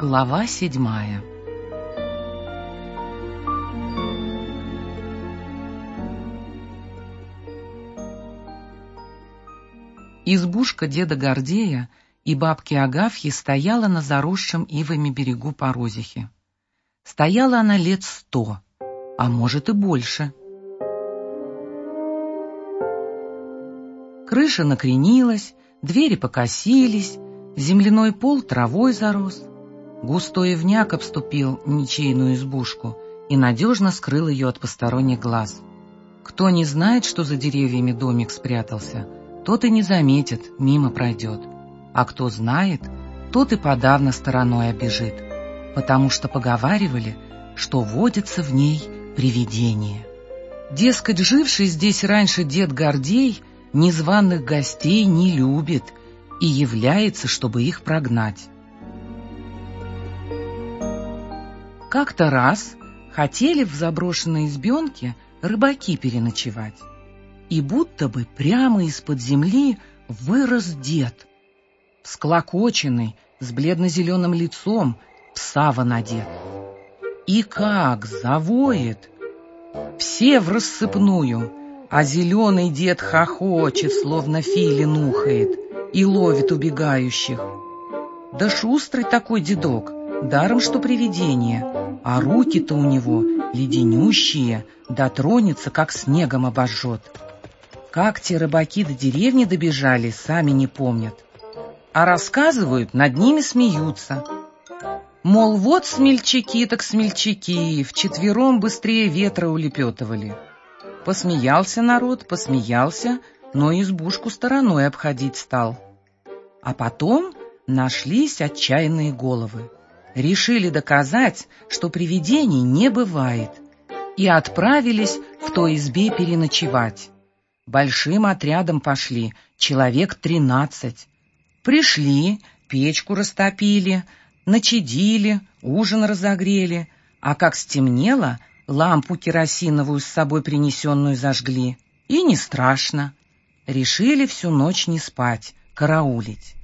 Глава седьмая Избушка деда Гордея и бабки Агафьи стояла на заросшем ивами берегу Порозихи. Стояла она лет сто, а может и больше. Крыша накренилась, двери покосились, земляной пол травой зарос. Густой ивняк обступил ничейную избушку и надежно скрыл ее от посторонних глаз. Кто не знает, что за деревьями домик спрятался, тот и не заметит, мимо пройдет. А кто знает, тот и подавно стороной обежит, потому что поговаривали, что водится в ней привидение. Дескать, живший здесь раньше дед Гордей незваных гостей не любит и является, чтобы их прогнать. Как-то раз хотели в заброшенной избенке рыбаки переночевать. И будто бы прямо из-под земли вырос дед. Всклокоченный, с бледно-зеленым лицом, в сава надет. И как завоет! Все в рассыпную, а зеленый дед хохочет, словно филин ухает, и ловит убегающих. Да шустрый такой дедок, даром что привидение, а руки-то у него леденющие, дотронется, как снегом обожжет. Как те рыбаки до деревни добежали, сами не помнят. А рассказывают, над ними смеются. Мол, вот смельчаки так смельчаки, вчетвером быстрее ветра улепетывали. Посмеялся народ, посмеялся, но избушку стороной обходить стал. А потом нашлись отчаянные головы решили доказать, что привидений не бывает, и отправились в той избе переночевать. Большим отрядом пошли, человек тринадцать. Пришли, печку растопили, начадили, ужин разогрели, а как стемнело, лампу керосиновую с собой принесенную зажгли. И не страшно. Решили всю ночь не спать, караулить.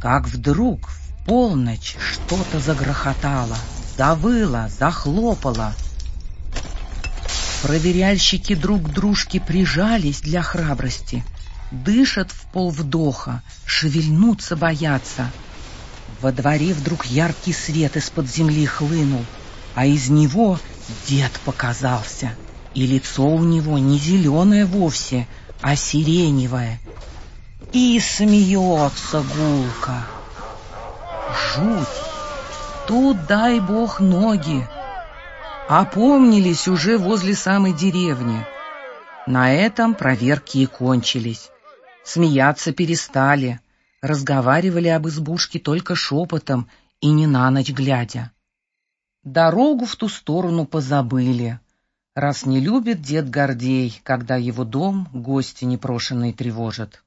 Как вдруг полночь что-то загрохотало, завыло, захлопало. Проверяльщики друг к дружке прижались для храбрости, дышат в полвдоха, шевельнуться боятся. Во дворе вдруг яркий свет из-под земли хлынул, а из него дед показался, и лицо у него не зеленое вовсе, а сиреневое. И смеется гулко. Жуть! Тут, дай бог, ноги. Опомнились уже возле самой деревни. На этом проверки и кончились. Смеяться перестали, разговаривали об избушке только шепотом и не на ночь глядя. Дорогу в ту сторону позабыли, раз не любит дед Гордей, когда его дом гости непрошенные тревожат.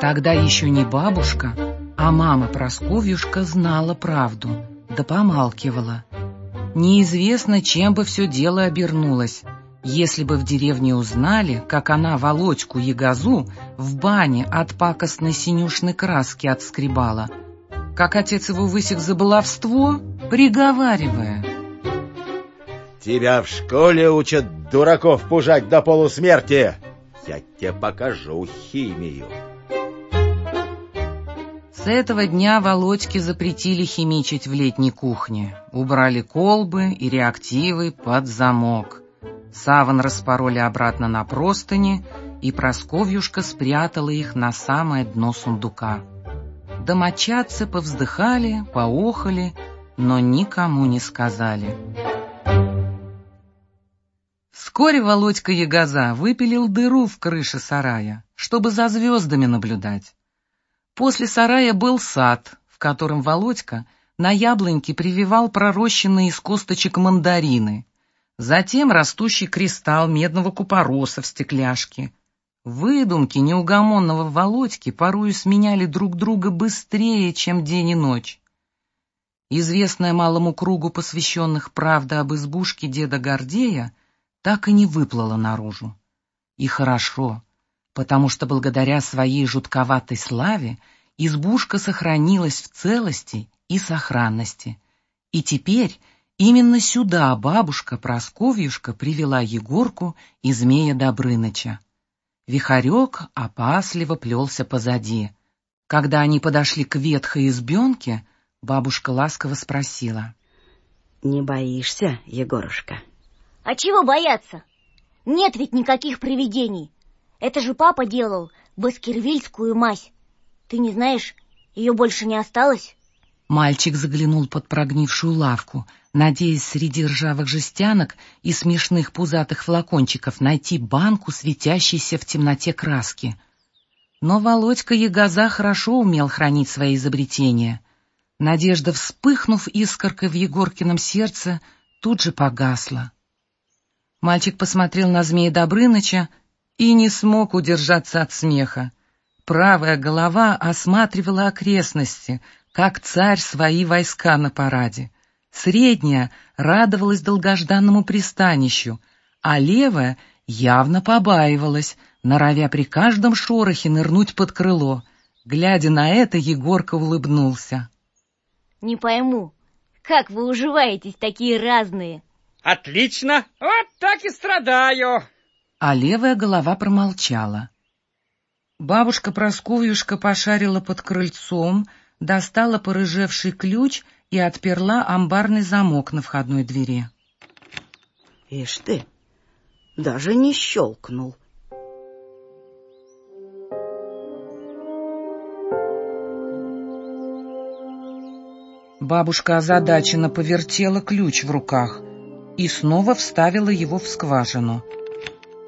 Тогда еще не бабушка, а мама Просковьюшка знала правду, да помалкивала. Неизвестно, чем бы все дело обернулось, если бы в деревне узнали, как она Володьку Ягозу в бане от пакостной синюшной краски отскребала, как отец его высек за баловство, приговаривая. «Тебя в школе учат дураков пужать до полусмерти! Я тебе покажу химию!» С этого дня Володьке запретили химичить в летней кухне. Убрали колбы и реактивы под замок. Саван распороли обратно на простыни, и Просковьюшка спрятала их на самое дно сундука. Домочадцы повздыхали, поохали, но никому не сказали. Вскоре Володька Ягоза выпилил дыру в крыше сарая, чтобы за звездами наблюдать. После сарая был сад, в котором Володька на яблоньке прививал пророщенные из косточек мандарины, затем растущий кристалл медного купороса в стекляшке. Выдумки неугомонного Володьки порою сменяли друг друга быстрее, чем день и ночь. Известная малому кругу посвященных правда об избушке деда Гордея так и не выплыла наружу. И хорошо, потому что благодаря своей жутковатой славе избушка сохранилась в целости и сохранности. И теперь именно сюда бабушка Просковьюшка привела Егорку и змея Добрыныча. Вихарек опасливо плелся позади. Когда они подошли к ветхой избенке, бабушка ласково спросила. «Не боишься, Егорушка?» «А чего бояться? Нет ведь никаких привидений. Это же папа делал баскервильскую мазь. Ты не знаешь, ее больше не осталось?» Мальчик заглянул под прогнившую лавку, надеясь среди ржавых жестянок и смешных пузатых флакончиков найти банку, светящейся в темноте краски. Но Володька Ягоза хорошо умел хранить свои изобретения. Надежда, вспыхнув искоркой в Егоркином сердце, тут же погасла. Мальчик посмотрел на змея Добрыныча и не смог удержаться от смеха. Правая голова осматривала окрестности, как царь свои войска на параде. Средняя радовалась долгожданному пристанищу, а левая явно побаивалась, норовя при каждом шорохе нырнуть под крыло. Глядя на это, Егорка улыбнулся. «Не пойму, как вы уживаетесь такие разные?» «Отлично! Вот так и страдаю!» А левая голова промолчала. Бабушка Просковьюшка пошарила под крыльцом, достала порыжевший ключ и отперла амбарный замок на входной двери. Ишь ты, даже не щелкнул. Бабушка озадаченно повертела ключ в руках и снова вставила его в скважину —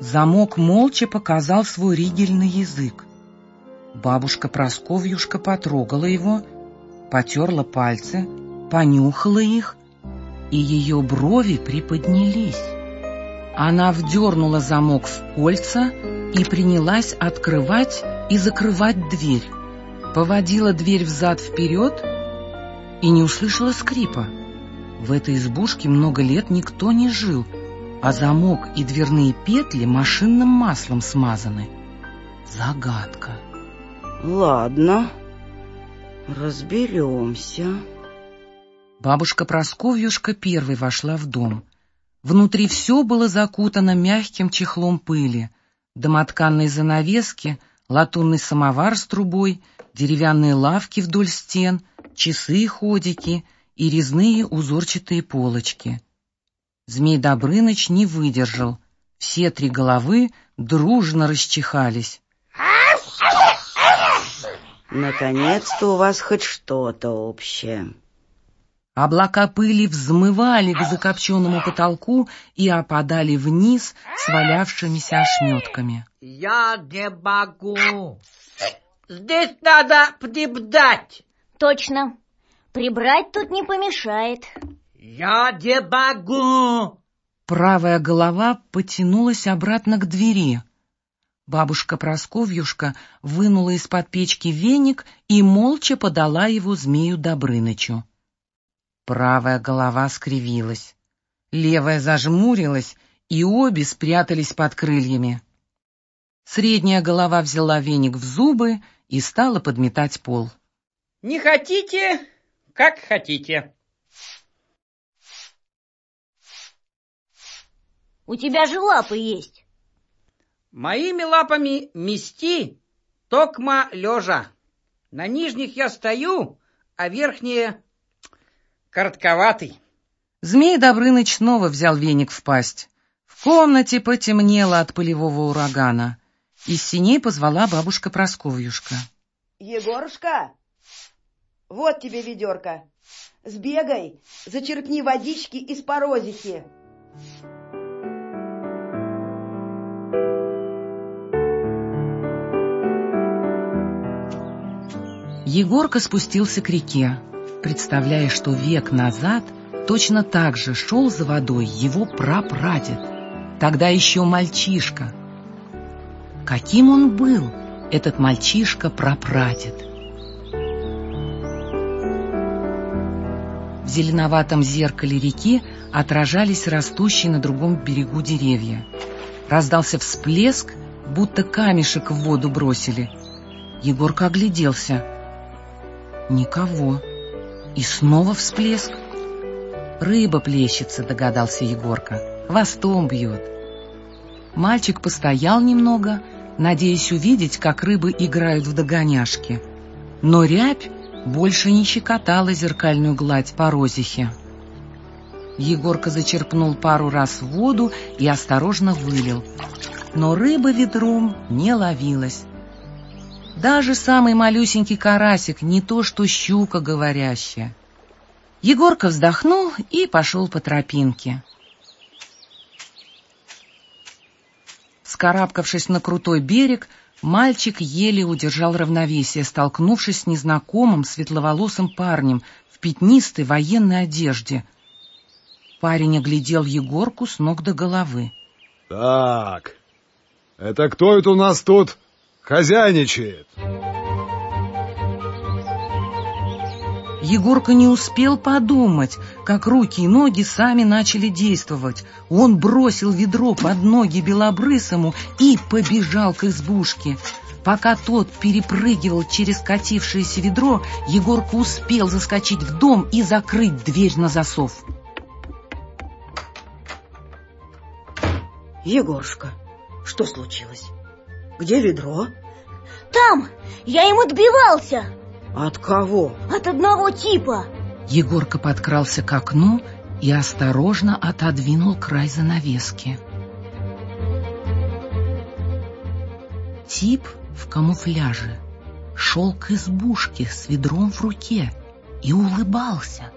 Замок молча показал свой ригельный язык. Бабушка Просковьюшка потрогала его, потерла пальцы, понюхала их, и ее брови приподнялись. Она вдернула замок в кольца и принялась открывать и закрывать дверь. Поводила дверь взад-вперед и не услышала скрипа. В этой избушке много лет никто не жил — а замок и дверные петли машинным маслом смазаны. Загадка. Ладно, разберемся. Бабушка Просковьюшка первой вошла в дом. Внутри все было закутано мягким чехлом пыли, домотканные занавески, латунный самовар с трубой, деревянные лавки вдоль стен, часы и ходики и резные узорчатые полочки — Змей Добрыныч не выдержал. Все три головы дружно расчихались. Наконец-то у вас хоть что-то общее. Облака пыли взмывали к закопченному потолку и опадали вниз свалявшимися ошметками. «Я не могу! Здесь надо прибдать!» «Точно! Прибрать тут не помешает!» «Я не могу!» Правая голова потянулась обратно к двери. Бабушка Просковьюшка вынула из-под печки веник и молча подала его змею Добрынычу. Правая голова скривилась, левая зажмурилась, и обе спрятались под крыльями. Средняя голова взяла веник в зубы и стала подметать пол. «Не хотите, как хотите!» У тебя же лапы есть. Моими лапами мести токма лежа. На нижних я стою, а верхние коротковатый. Змей Добрыныч снова взял веник в пасть. В комнате потемнело от пылевого урагана. Из синей позвала бабушка Просковьюшка. Егорушка, вот тебе ведерко. Сбегай, зачерпни водички из порозихи. Егорка спустился к реке, представляя, что век назад точно так же шел за водой его прапрадед, тогда еще мальчишка. Каким он был, этот мальчишка-прапрадед? В зеленоватом зеркале реки отражались растущие на другом берегу деревья. Раздался всплеск, будто камешек в воду бросили. Егорка огляделся. Никого. И снова всплеск. Рыба плещется, догадался Егорка. Хвостом бьет. Мальчик постоял немного, надеясь увидеть, как рыбы играют в догоняшки. Но рябь больше не щекотала зеркальную гладь по розихе. Егорка зачерпнул пару раз воду и осторожно вылил. Но рыба ведром не ловилась. Даже самый малюсенький карасик, не то что щука говорящая. Егорка вздохнул и пошел по тропинке. Скарабкавшись на крутой берег, мальчик еле удержал равновесие, столкнувшись с незнакомым светловолосым парнем в пятнистой военной одежде. Парень оглядел Егорку с ног до головы. «Так, это кто это у нас тут хозяйничает?» Егорка не успел подумать, как руки и ноги сами начали действовать. Он бросил ведро под ноги Белобрысому и побежал к избушке. Пока тот перепрыгивал через катившееся ведро, Егорка успел заскочить в дом и закрыть дверь на засов. Егорушка, что случилось? Где ведро? Там! Я им отбивался! От кого? От одного типа. Егорка подкрался к окну и осторожно отодвинул край занавески. Тип в камуфляже шел к избушке с ведром в руке и улыбался.